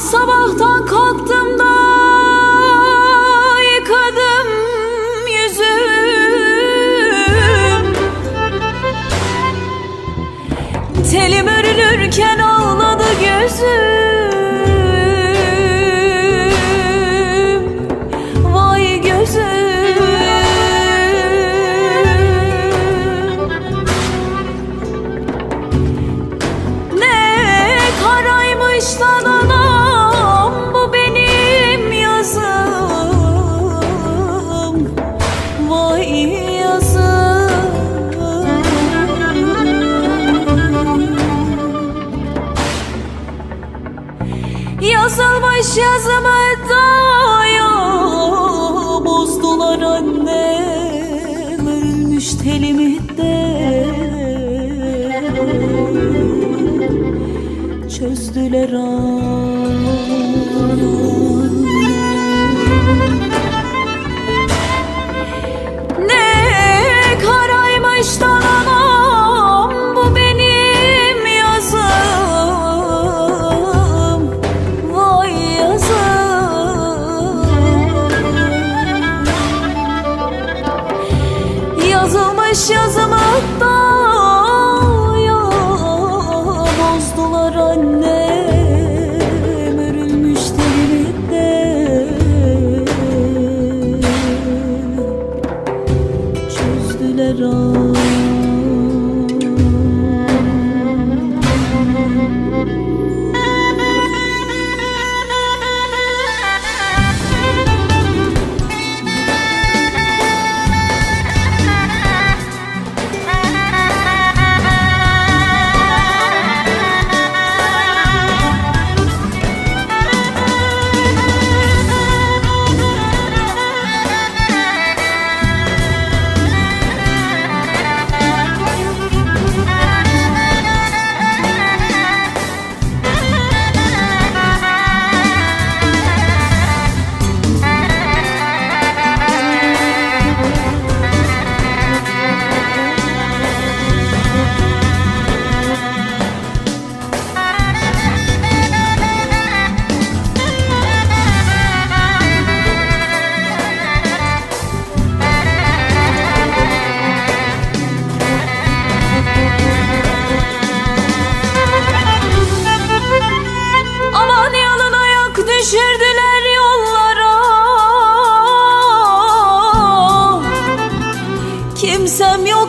sabahtan kalktım da yıkadım yüzüm. Telim örülürken ağladı gözüm. Vay gözüm. Yazılmış yazımı da ya Bozdular annem Ölmüş telimi de. Çözdüler annem Yazılmış yazımı da ya Bozdular annem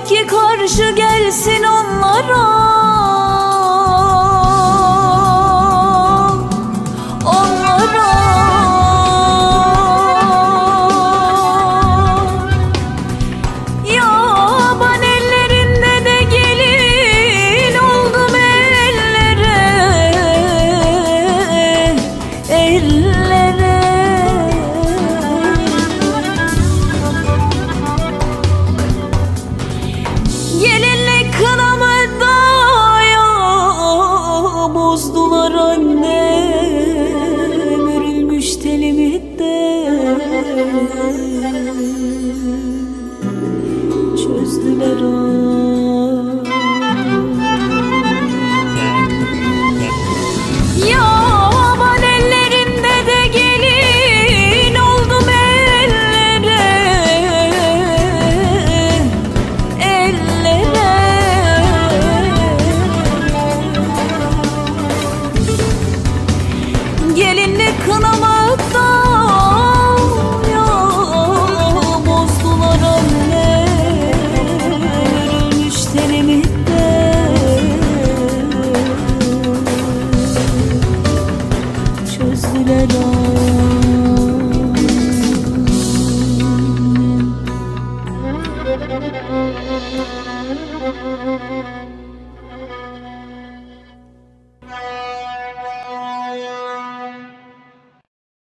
ki karşı gelsin onlara annem Örülmüş telimi de Çözdüler Yaban Gelinlik kınamakta ya Bozdular anne Örülmüş tenimi de. Çözdüler annem